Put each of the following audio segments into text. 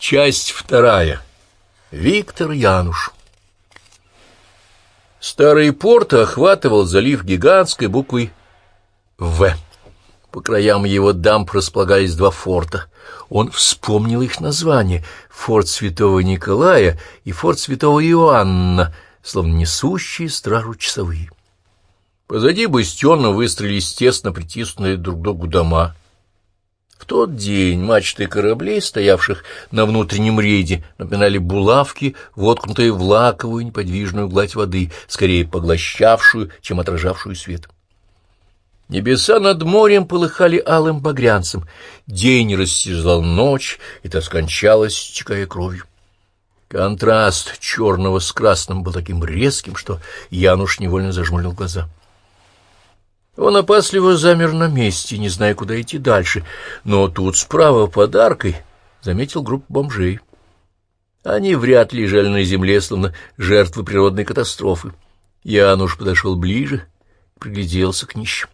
Часть вторая. Виктор Януш. Старый порт охватывал залив гигантской буквой «В». По краям его дамб располагались два форта. Он вспомнил их название — форт Святого Николая и форт Святого Иоанна, словно несущие стражу часовые. Позади бастиона выстроились тесно притиснутые друг к другу дома — в тот день мачты кораблей, стоявших на внутреннем рейде, напоминали булавки, воткнутые в лаковую неподвижную гладь воды, скорее поглощавшую, чем отражавшую свет. Небеса над морем полыхали алым багрянцем, день растяжал ночь, и та скончалась, стекая кровью. Контраст черного с красным был таким резким, что Януш невольно зажмурил глаза. — он опасливо замер на месте, не зная, куда идти дальше, но тут справа под аркой заметил группу бомжей. Они вряд ли лежали на земле, словно жертвы природной катастрофы. Януш подошел ближе и пригляделся к нищим.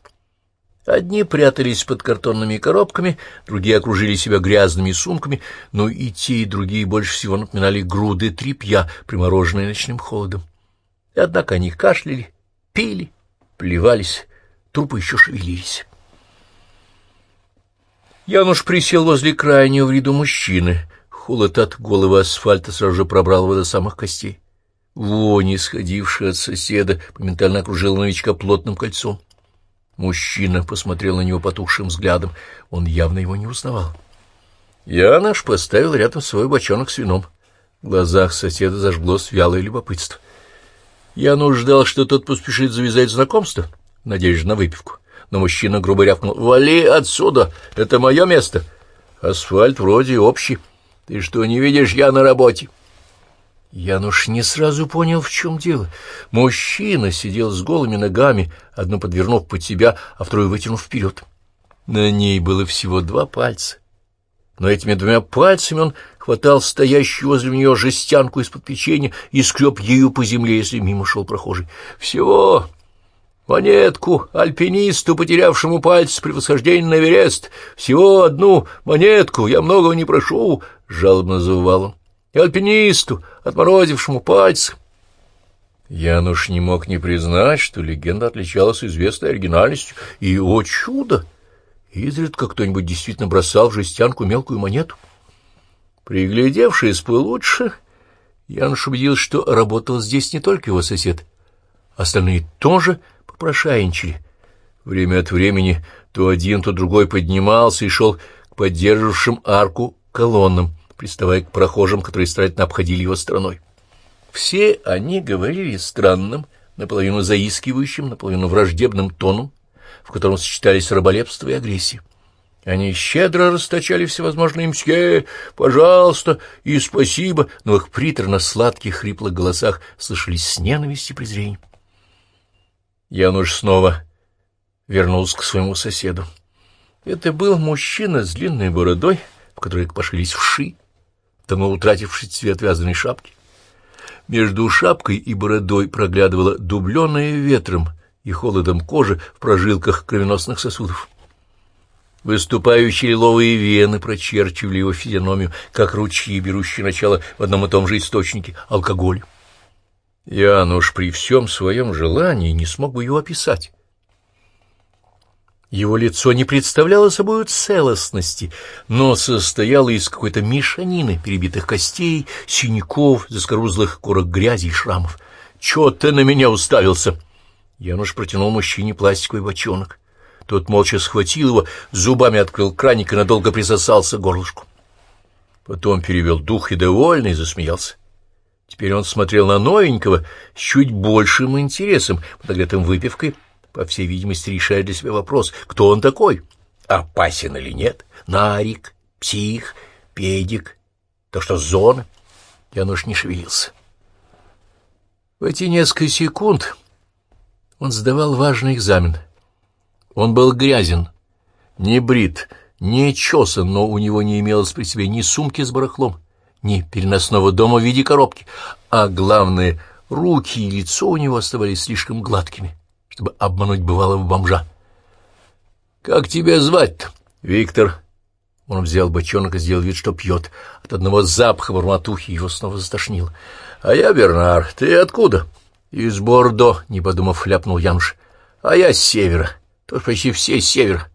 Одни прятались под картонными коробками, другие окружили себя грязными сумками, но и те, и другие больше всего напоминали груды тряпья, примороженные ночным холодом. Однако они кашляли, пили, плевались, Трупы еще шевелились. Януш присел возле крайнего в ряду мужчины. Холод от голого асфальта сразу же пробрал его до самых костей. Вонь, исходившая от соседа, моментально окружила новичка плотным кольцом. Мужчина посмотрел на него потухшим взглядом. Он явно его не узнавал. Янош поставил рядом свой бочонок с вином. В глазах соседа зажглось вялое любопытство. Януш ждал, что тот поспешит завязать знакомство — надеясь на выпивку. Но мужчина грубо рявкнул. «Вали отсюда! Это мое место! Асфальт вроде общий. Ты что, не видишь, я на работе?» Януш не сразу понял, в чем дело. Мужчина сидел с голыми ногами, одну подвернув под себя, а вторую вытянув вперед. На ней было всего два пальца. Но этими двумя пальцами он хватал стоящую возле нее жестянку из-под печенья и скреб ею по земле, если мимо шел прохожий. «Всего Монетку альпинисту, потерявшему пальцы при восхождении на Эверест. Всего одну монетку, я многого не прошу, — жалобно завывал он. И альпинисту, отморозившему пальцы. Януш не мог не признать, что легенда отличалась известной оригинальностью. И, о чудо! Изредка кто-нибудь действительно бросал в жестянку мелкую монету. Приглядевшись получше, Януш убедился, что работал здесь не только его сосед. Остальные тоже — попрошайничали. Время от времени то один, то другой поднимался и шел к поддерживавшим арку колоннам, приставая к прохожим, которые старательно обходили его стороной. Все они говорили странным, наполовину заискивающим, наполовину враждебным тоном, в котором сочетались раболепство и агрессия. Они щедро расточали всевозможные мсье, пожалуйста и спасибо, но их приторно-сладких хриплых голосах слышались с ненавистью и презрением. Януш снова вернулся к своему соседу. Это был мужчина с длинной бородой, в которой пошились вши, давно утративший цвет вязаной шапки. Между шапкой и бородой проглядывала дубленая ветром и холодом кожи в прожилках кровеносных сосудов. Выступающие лиловые вены прочерчивали его физиономию, как ручьи, берущие начало в одном и том же источнике — алкоголь. Януш при всем своем желании не смог бы его описать. Его лицо не представляло собой целостности, но состояло из какой-то мешанины перебитых костей, синяков, заскорузлых корок грязи и шрамов. «Чё ты на меня уставился?» Януш протянул мужчине пластиковый бочонок. Тот молча схватил его, зубами открыл краник и надолго присосался горлышку. Потом перевел дух и довольный засмеялся. Теперь он смотрел на новенького с чуть большим интересом, подогретым выпивкой, по всей видимости, решая для себя вопрос, кто он такой, опасен или нет, нарик, псих, педик, то что зона. Януш не шевелился. В эти несколько секунд он сдавал важный экзамен. Он был грязен, не брит, не чесан, но у него не имелось при себе ни сумки с барахлом, ни переносного дома в виде коробки, а главное, руки и лицо у него оставались слишком гладкими, чтобы обмануть бывалого бомжа. — Как тебя звать-то? — Виктор. Он взял бочонок и сделал вид, что пьет. От одного запаха барматухи его снова застошнило. — А я Бернар. Ты откуда? — Из Бордо, — не подумав, ляпнул Януш. — А я с севера. Тоже почти все с севера.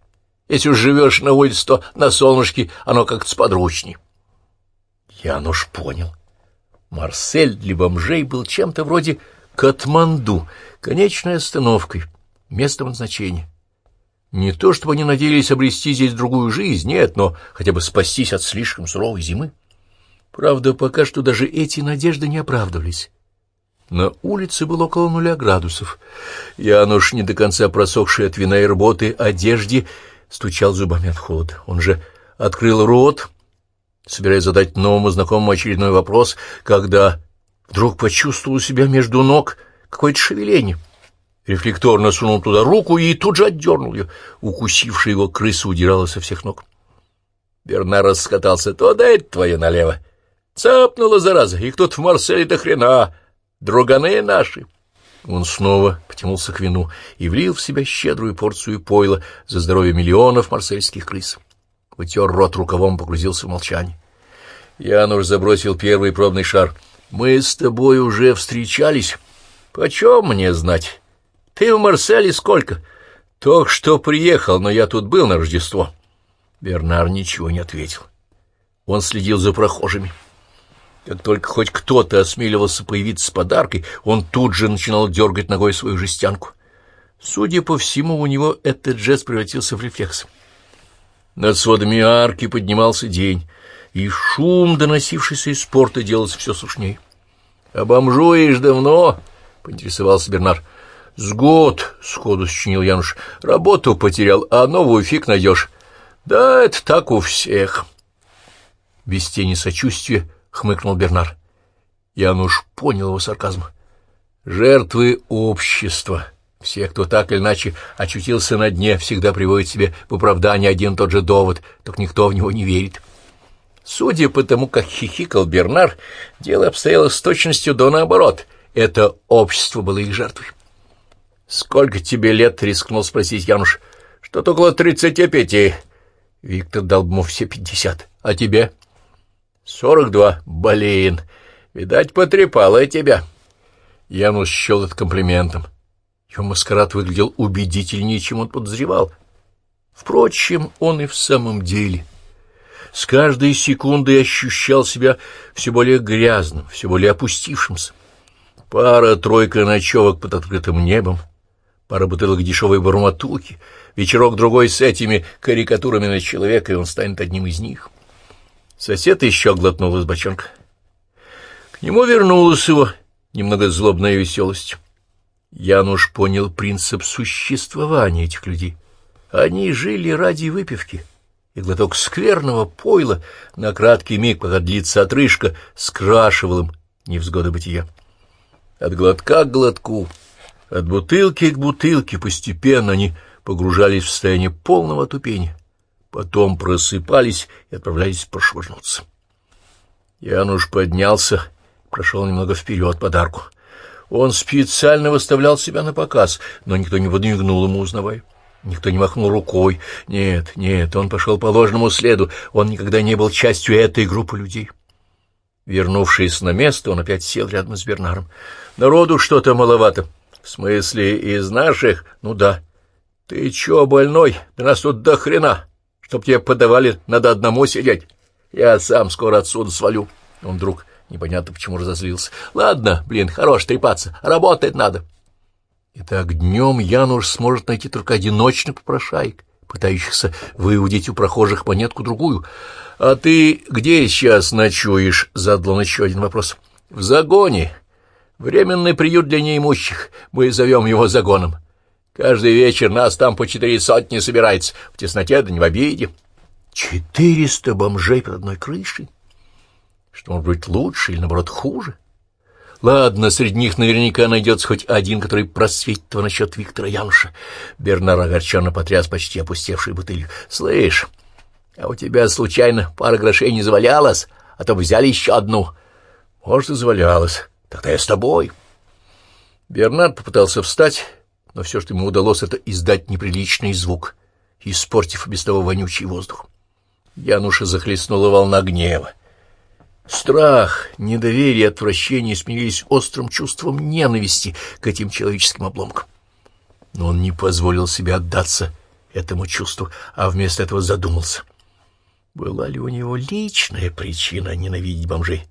Если уж живешь на улице, то на солнышке оно как-то сподручней. Януш понял. Марсель для бомжей был чем-то вроде Катманду, конечной остановкой, местом назначения. Не то, чтобы они надеялись обрести здесь другую жизнь, нет, но хотя бы спастись от слишком суровой зимы. Правда, пока что даже эти надежды не оправдывались. На улице было около нуля градусов. Януш, не до конца просохший от вина и работы, одежде, стучал зубами от холода. Он же открыл рот, собираясь задать новому знакомому очередной вопрос, когда вдруг почувствовал себя между ног какое-то шевеление — рефлекторно сунул туда руку и тут же отдернул ее. Укусившая его крыса удирала со всех ног. Бернар раскатался. «То да это твое налево!» Цапнула, зараза, их тут в Марселе до хрена, друганы наши. Он снова потянулся к вину и влил в себя щедрую порцию пойла за здоровье миллионов марсельских крыс. Утер рот рукавом, погрузился в молчание. Януш забросил первый пробный шар. «Мы с тобой уже встречались. Почем мне знать?» Ты в Марселе сколько? Только что приехал, но я тут был на Рождество. Бернар ничего не ответил. Он следил за прохожими. Как только хоть кто-то осмеливался появиться с подаркой, он тут же начинал дергать ногой свою жестянку. Судя по всему, у него этот жест превратился в рефлекс. Над сводами арки поднимался день, и шум, доносившийся из порта, делался все сушнее. — А бомжуешь давно? — поинтересовался Бернар. — С год, — сходу сочинил Януш, — работу потерял, а новую фиг найдешь. — Да, это так у всех. Без тени сочувствия хмыкнул Бернар. Януш понял его сарказм. Жертвы общества. Все, кто так или иначе очутился на дне, всегда приводят себе в оправдание один тот же довод, только никто в него не верит. Судя по тому, как хихикал Бернар, дело обстояло с точностью до наоборот. Это общество было их жертвой. «Сколько тебе лет?» — рискнул спросить Януш. «Что-то около тридцати пяти». Виктор дал ему все пятьдесят. «А тебе?» «Сорок два. Блин. Видать, потрепала тебя». Януш счел это комплиментом. Его маскарад выглядел убедительнее, чем он подозревал. Впрочем, он и в самом деле с каждой секундой ощущал себя все более грязным, все более опустившимся. Пара-тройка ночевок под открытым небом — пара бутылок дешевой барматуки, вечерок-другой с этими карикатурами на человека, и он станет одним из них. Сосед еще глотнул из бочонка. К нему вернулась его немного злобная веселость. Януш понял принцип существования этих людей. Они жили ради выпивки, и глоток скверного пойла на краткий миг, пока длится отрыжка, скрашивал им невзгоды бытия. От глотка к глотку от бутылки к бутылке постепенно они погружались в состояние полного тупения, потом просыпались и отправлялись прошвырнуться. Януш поднялся, прошел немного вперед подарку. Он специально выставлял себя на показ, но никто не подмигнул ему, узнавая. Никто не махнул рукой. Нет, нет, он пошел по ложному следу. Он никогда не был частью этой группы людей. Вернувшись на место, он опять сел рядом с Бернаром. Народу что-то маловато. — В смысле, из наших? Ну да. — Ты чё, больной? Да нас тут до хрена. Чтоб тебе подавали, надо одному сидеть. Я сам скоро отсюда свалю. Он вдруг непонятно почему разозлился. — Ладно, блин, хорош трепаться. Работать надо. Итак, днем Януш сможет найти только одиночных попрошаек, пытающихся выудить у прохожих монетку-другую. — А ты где сейчас ночуешь? — задал он еще один вопрос. — В загоне. Временный приют для неимущих. Мы зовем его загоном. Каждый вечер нас там по четыре сотни собирается. В тесноте да не в обиде. Четыреста бомжей под одной крышей? Что может быть лучше или, наоборот, хуже? Ладно, среди них наверняка найдется хоть один, который просветит его насчет Виктора Януша. Бернар огорченно потряс почти опустевшей бутылью. Слышь, а у тебя, случайно, пара грошей не завалялась, а то взяли еще одну. Может, и завалялась. Тогда я с тобой. Бернард попытался встать, но все, что ему удалось, это издать неприличный звук, испортив без того вонючий воздух. Януша захлестнула волна гнева. Страх, недоверие, отвращение сменились острым чувством ненависти к этим человеческим обломкам. Но он не позволил себе отдаться этому чувству, а вместо этого задумался. Была ли у него личная причина ненавидеть бомжей?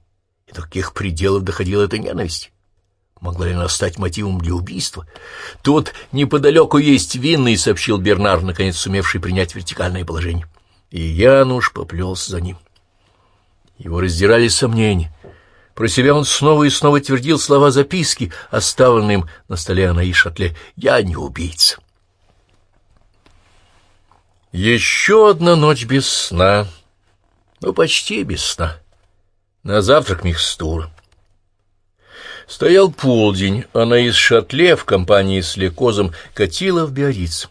И до каких пределов доходила эта ненависть? Могла ли она стать мотивом для убийства? Тут неподалеку есть винный, — сообщил Бернар, наконец сумевший принять вертикальное положение. И Януш поплелся за ним. Его раздирали сомнения. Про себя он снова и снова твердил слова записки, оставленные им на столе Анаи Шатле. «Я не убийца». Еще одна ночь без сна. Ну, почти без сна. На завтрак микстура. Стоял полдень, она из шатле в компании с Лекозом катила в Биориц.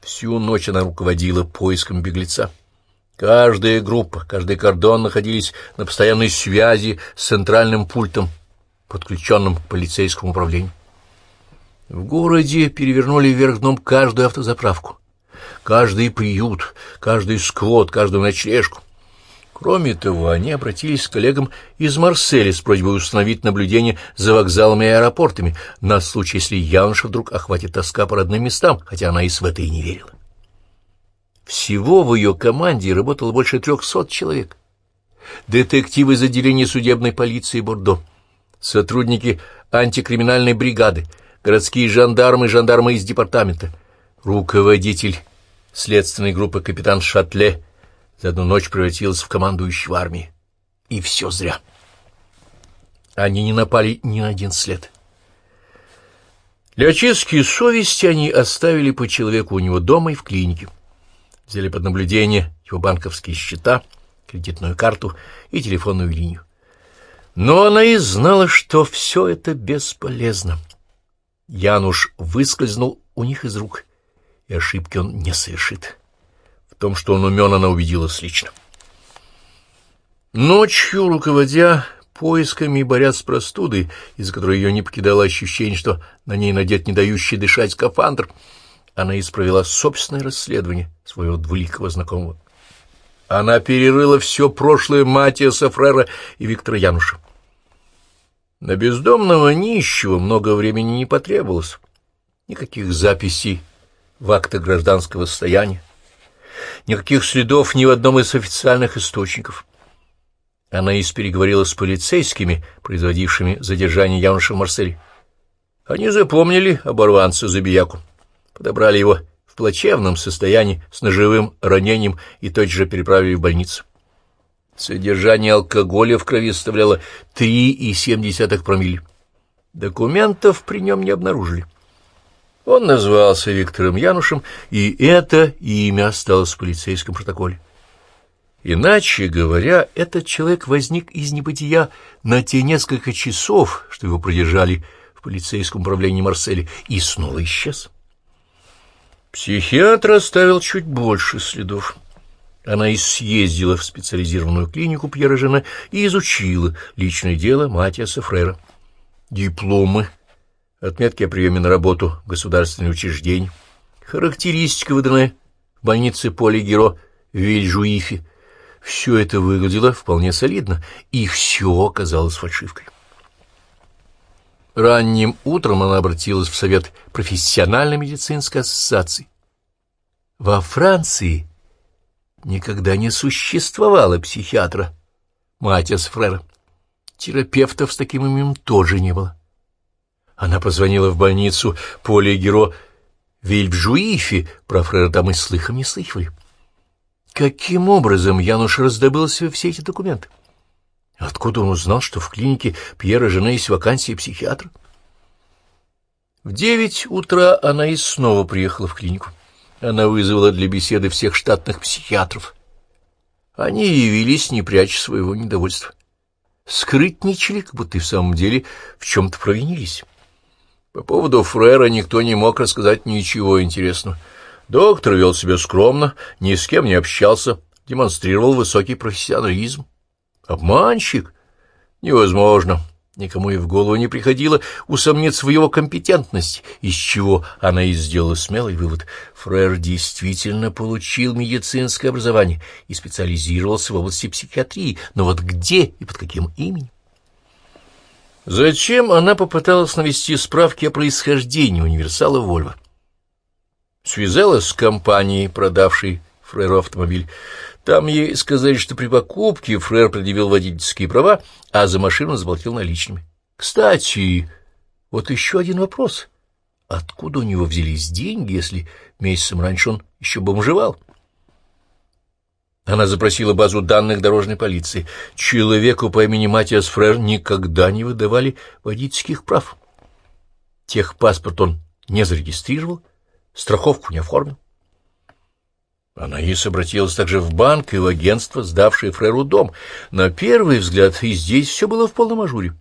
Всю ночь она руководила поиском беглеца. Каждая группа, каждый кордон находились на постоянной связи с центральным пультом, подключенным к полицейскому управлению. В городе перевернули вверх дном каждую автозаправку, каждый приют, каждый сквот, каждую ночлежку. Кроме того, они обратились к коллегам из Марселя с просьбой установить наблюдение за вокзалами и аэропортами на случай, если Януша вдруг охватит тоска по родным местам, хотя она и в это и не верила. Всего в ее команде работало больше трехсот человек. Детективы из отделения судебной полиции Бордо, сотрудники антикриминальной бригады, городские жандармы и жандармы из департамента, руководитель следственной группы капитан Шатле за одну ночь превратился в командующего армии. И все зря. Они не напали ни на один след. Для очистки совести они оставили по человеку у него дома и в клинике. Взяли под наблюдение его банковские счета, кредитную карту и телефонную линию. Но она и знала, что все это бесполезно. Януш выскользнул у них из рук, и ошибки он не совершит. В том, что он умен, она убедилась лично. Ночью, руководя поисками и борясь с простудой, из-за которой ее не покидало ощущение, что на ней надет не дающий дышать скафандр, она исправила собственное расследование своего двуликого знакомого. Она перерыла все прошлое Матиаса Фрера и Виктора Януша. На бездомного нищего много времени не потребовалось. Никаких записей в актах гражданского состояния, Никаких следов ни в одном из официальных источников. Она из переговорила с полицейскими, производившими задержание Януша в Марселе. Они запомнили оборванца Забияку, подобрали его в плачевном состоянии с ножевым ранением и тотчас же переправили в больницу. Содержание алкоголя в крови составляло 3,7 промилле. Документов при нем не обнаружили. Он назвался Виктором Янушем, и это имя осталось в полицейском протоколе. Иначе говоря, этот человек возник из небытия на те несколько часов, что его продержали в полицейском управлении Марселя, и снова исчез. Психиатр оставил чуть больше следов. Она и съездила в специализированную клинику Пьера Жена и изучила личное дело Матиаса Фрера. Дипломы отметки о приеме на работу государственные учреждения, характеристика, выданная в больнице Поле Геро в Вильжуифе. Все это выглядело вполне солидно, и все оказалось фальшивкой. Ранним утром она обратилась в Совет профессиональной медицинской ассоциации. Во Франции никогда не существовало психиатра Матиас Фрера. Терапевтов с таким именем тоже не было. Она позвонила в больницу Поле Геро Вильбжуифи, про фрера там и слыхом не слыхивали. Каким образом Януш раздобыл себе все эти документы? Откуда он узнал, что в клинике Пьера жена есть вакансия психиатра? В девять утра она и снова приехала в клинику. Она вызвала для беседы всех штатных психиатров. Они явились, не пряча своего недовольства. Скрытничали, как будто и в самом деле в чем-то провинились. По поводу Фрера никто не мог рассказать ничего интересного. Доктор вел себя скромно, ни с кем не общался, демонстрировал высокий профессионализм. Обманщик? Невозможно. Никому и в голову не приходило усомниться в его компетентности, из чего она и сделала смелый вывод. Фрер действительно получил медицинское образование и специализировался в области психиатрии, но вот где и под каким именем? Зачем она попыталась навести справки о происхождении универсала Вольво? Связалась с компанией, продавшей Фреру автомобиль. Там ей сказали, что при покупке Фрер предъявил водительские права, а за машину заплатил наличными. Кстати, вот еще один вопрос. Откуда у него взялись деньги, если месяцем раньше он еще бомжевал? Она запросила базу данных дорожной полиции. Человеку по имени Матиас Фрер никогда не выдавали водительских прав. Техпаспорт он не зарегистрировал, страховку не оформил. Анаис обратилась также в банк и в агентство, сдавшее Фреру дом. На первый взгляд и здесь все было в полном ажуре.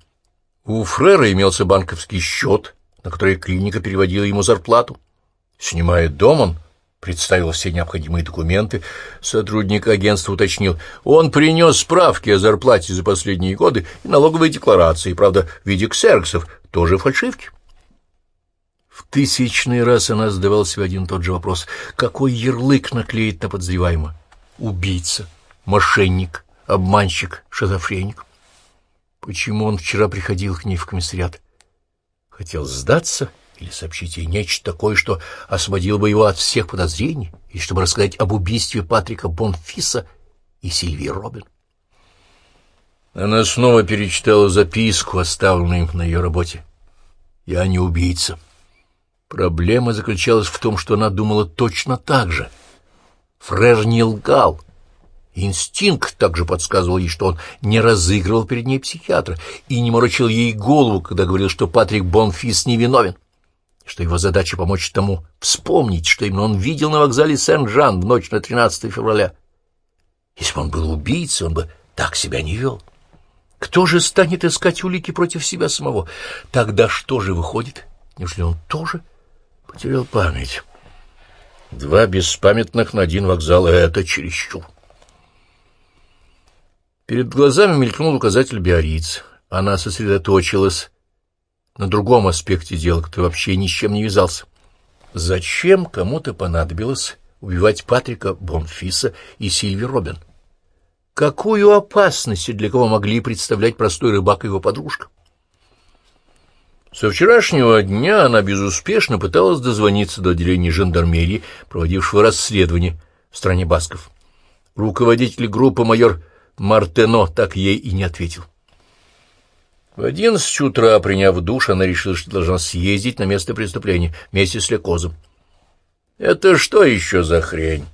У Фрера имелся банковский счет, на который клиника переводила ему зарплату. Снимая дом, он представил все необходимые документы. Сотрудник агентства уточнил, он принес справки о зарплате за последние годы и налоговые декларации, правда, в виде ксерксов, тоже фальшивки. В тысячный раз она задавала себе один и тот же вопрос. Какой ярлык наклеить на подозреваемого? Убийца, мошенник, обманщик, шизофреник. Почему он вчера приходил к ней в комиссариат? Хотел сдаться или сообщить ей нечто такое, что освободило бы его от всех подозрений, и чтобы рассказать об убийстве Патрика Бонфиса и Сильвии Робин? Она снова перечитала записку, оставленную им на ее работе. «Я не убийца». Проблема заключалась в том, что она думала точно так же. Фрер не лгал. Инстинкт также подсказывал ей, что он не разыгрывал перед ней психиатра и не морочил ей голову, когда говорил, что Патрик Бонфис невиновен, что его задача помочь тому вспомнить, что именно он видел на вокзале Сен-Жан в ночь на 13 февраля. Если бы он был убийцей, он бы так себя не вел. Кто же станет искать улики против себя самого? Тогда что же выходит? Неужели он тоже потерял память. Два беспамятных на один вокзал — это чересчур. Перед глазами мелькнул указатель Биориц. Она сосредоточилась на другом аспекте дела, который вообще ни с чем не вязался. Зачем кому-то понадобилось убивать Патрика Бонфиса и Сильви Робин? Какую опасность для кого могли представлять простой рыбак и его подружка? Со вчерашнего дня она безуспешно пыталась дозвониться до отделения жандармерии, проводившего расследование в стране Басков. Руководитель группы майор Мартено так ей и не ответил. В одиннадцать утра, приняв душ, она решила, что должна съездить на место преступления вместе с Лекозом. «Это что еще за хрень?»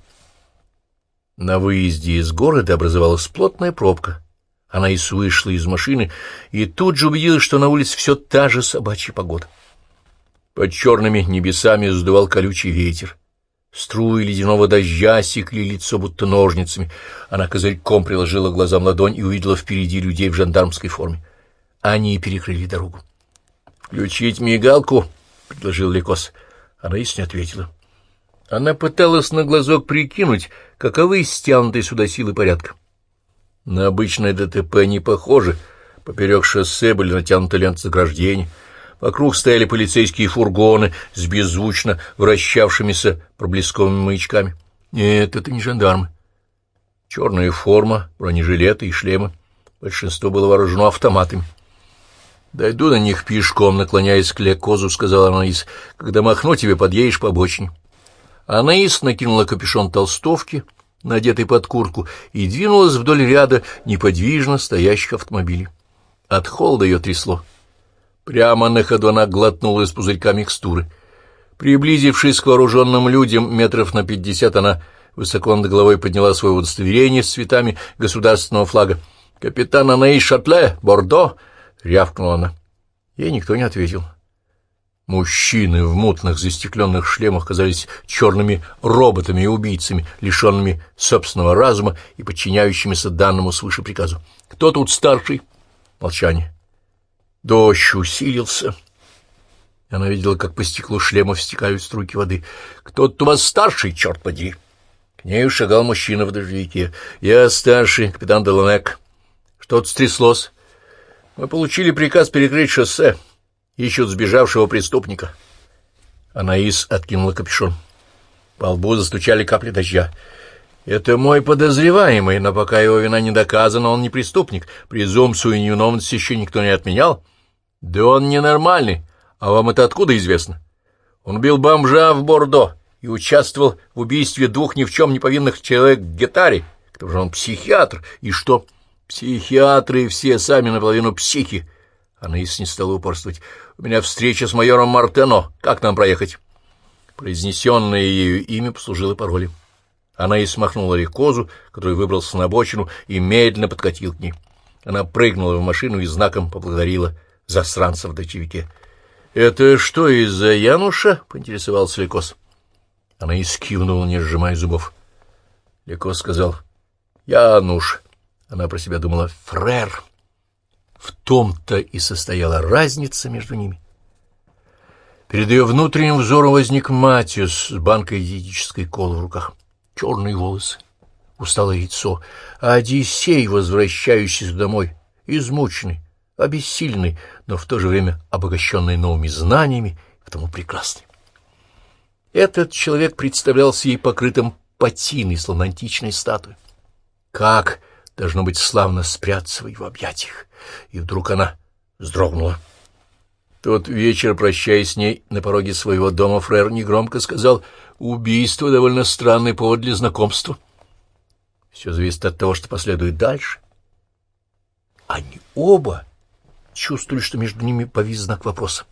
На выезде из города образовалась плотная пробка. Она и вышла из машины и тут же убедилась, что на улице все та же собачья погода. Под черными небесами задувал колючий ветер. Струи ледяного дождя секли лицо будто ножницами. Она козырьком приложила глазам ладонь и увидела впереди людей в жандармской форме. Они перекрыли дорогу. «Включить мигалку?» — предложил Лекос. Она и не ответила. Она пыталась на глазок прикинуть, каковы стянутые сюда силы порядка. На обычное ДТП не похоже. Поперек шоссе были натянуты ленты заграждений. Вокруг стояли полицейские фургоны с беззвучно вращавшимися проблесковыми маячками. Нет, это не жандармы. Черная форма, бронежилеты и шлемы. Большинство было вооружено автоматами. «Дойду на них пешком», — наклоняясь к лекозу, сказала Анаис. «Когда махну тебе, подъедешь по обочине». Анаис накинула капюшон толстовки — надетый под куртку, и двинулась вдоль ряда неподвижно стоящих автомобилей. От холода ее трясло. Прямо на ходу она глотнула из пузырька микстуры. Приблизившись к вооруженным людям метров на пятьдесят, она высоко над головой подняла свое удостоверение с цветами государственного флага. «Капитан Анаис Шатле, Бордо!» — рявкнула она. Ей никто не ответил. Мужчины в мутных застекленных шлемах казались черными роботами и убийцами, лишенными собственного разума и подчиняющимися данному свыше приказу. «Кто тут старший?» Молчание. Дождь усилился. Она видела, как по стеклу шлемов стекают струйки воды. «Кто тут у вас старший, черт подери?» К ней шагал мужчина в дождевике. «Я старший, капитан Деланек. Что-то стряслось?» Мы получили приказ перекрыть шоссе. Ищут сбежавшего преступника. Анаис откинула капюшон. По лбу застучали капли дождя. Это мой подозреваемый, но пока его вина не доказана, он не преступник. Презумпцию невиновности еще никто не отменял. Да он ненормальный. А вам это откуда известно? Он убил бомжа в Бордо и участвовал в убийстве двух ни в чем не повинных человек в Гетаре. К тому же он психиатр. И что? Психиатры все сами наполовину психи. Анаис не стала упорствовать. У меня встреча с майором Мартено. Как нам проехать? Произнесенное ею имя послужило паролем. Она и смахнула рекозу, который выбрался на обочину, и медленно подкатил к ней. Она прыгнула в машину и знаком поблагодарила засранца в дочевике. — Это что, из-за Януша? — поинтересовался Лекос. Она и скивнула, не сжимая зубов. Лекос сказал. — Януш. Она про себя думала. — Фрер. В том-то и состояла разница между ними. Перед ее внутренним взором возник Матиус с банкой диетической колы в руках. Черные волосы, усталое лицо, а Одиссей, возвращающийся домой, измученный, обессиленный, но в то же время обогащенный новыми знаниями, потому прекрасный. Этот человек представлялся ей покрытым патиной, словно античной статуей. Как должно быть славно спрятаться в его объятиях! И вдруг она вздрогнула. Тот вечер, прощаясь с ней на пороге своего дома, фрер негромко сказал, «Убийство — довольно странный повод для знакомства. Все зависит от того, что последует дальше». Они оба чувствовали, что между ними повис знак вопроса.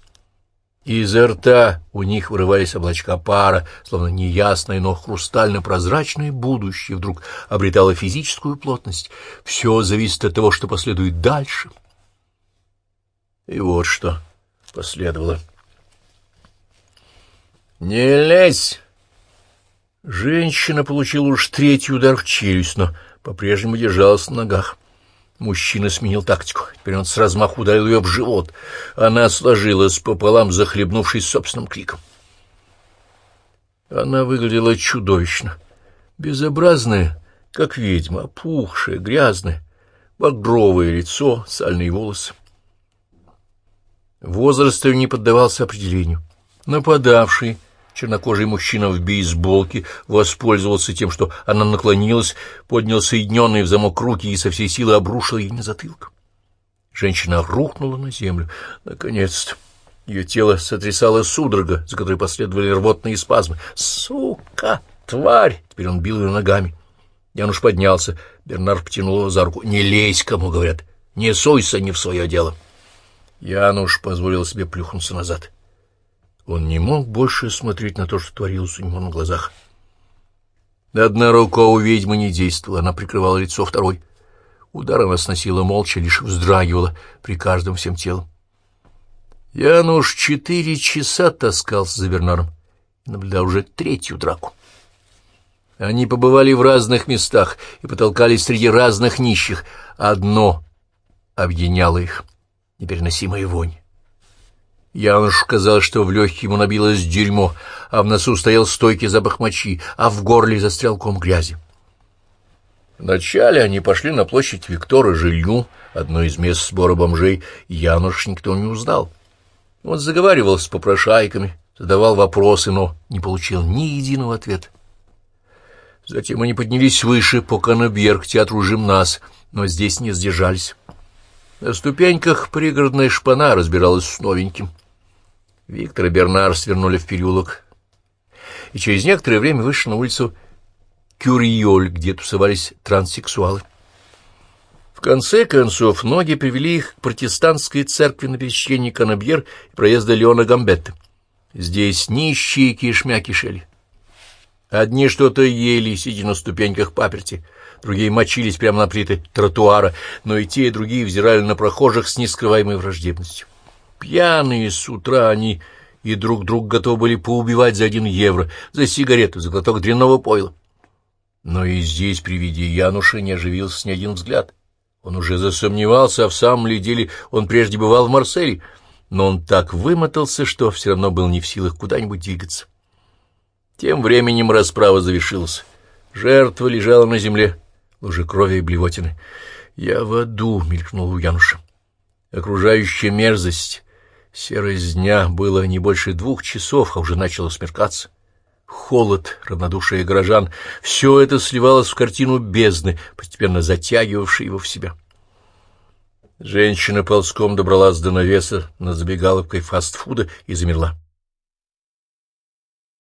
Изо рта у них вырывались облачка пара, словно неясное, но хрустально-прозрачное будущее вдруг обретало физическую плотность. Все зависит от того, что последует дальше. И вот что последовало. «Не лезь!» Женщина получила уж третий удар в челюсть, но по-прежнему держалась на ногах. Мужчина сменил тактику. Теперь он с размаху ударил ее в живот. Она сложилась пополам, захлебнувшись собственным криком. Она выглядела чудовищно. Безобразная, как ведьма, опухшая, грязная, багровое лицо, сальные волосы. Возраст ее не поддавался определению. Нападавший, чернокожий мужчина в бейсболке, воспользовался тем, что она наклонилась, поднял соединенные в замок руки и со всей силы обрушил ей на затылок. Женщина рухнула на землю. Наконец-то! Ее тело сотрясало судорога, за которой последовали рвотные спазмы. «Сука! Тварь!» Теперь он бил ее ногами. Януш поднялся. Бернар потянул его за руку. «Не лезь, кому говорят! Не суйся не в свое дело!» Януш позволил себе плюхнуться назад. Он не мог больше смотреть на то, что творилось у него на глазах. Одна рука у ведьмы не действовала, она прикрывала лицо второй. Удар она сносила молча, лишь вздрагивала при каждом всем телом. Януш четыре часа таскался за Бернаром и наблюдал уже третью драку. Они побывали в разных местах и потолкались среди разных нищих. Одно объединяло их — непереносимая вонь. Януш казалось, что в легкие ему набилось дерьмо, а в носу стоял стойкий запах мочи, а в горле застрял ком грязи. Вначале они пошли на площадь Виктора Жилью, одно из мест сбора бомжей, Януш никто не узнал. Он заговаривал с попрошайками, задавал вопросы, но не получил ни единого ответа. Затем они поднялись выше, по Канабьер, к театру «Жимнас», но здесь не сдержались. На ступеньках пригородная шпана разбиралась с новеньким. Виктор и Бернар свернули в переулок и через некоторое время вышли на улицу Кюриоль, где тусовались транссексуалы. В конце концов, ноги привели их к протестантской церкви на пересечении Канабьер и проезда Леона Гамбетта. Здесь нищие кишмя кишели. Одни что-то ели, сидя на ступеньках паперти — другие мочились прямо на плиты тротуара, но и те, и другие взирали на прохожих с нескрываемой враждебностью. Пьяные с утра они и друг друг готовы были поубивать за один евро, за сигарету, за глоток дрянного пойла. Но и здесь при виде Януша не оживился ни один взгляд. Он уже засомневался, а в самом ли деле он прежде бывал в Марселе, но он так вымотался, что все равно был не в силах куда-нибудь двигаться. Тем временем расправа завершилась. Жертва лежала на земле, лужи крови и блевотины. «Я в аду!» — мелькнул у Януша. окружающая мерзость, серость дня было не больше двух часов, а уже начало смеркаться. Холод, равнодушие горожан — все это сливалось в картину бездны, постепенно затягивавшей его в себя. Женщина ползком добралась до навеса над забегаловкой фастфуда и замерла.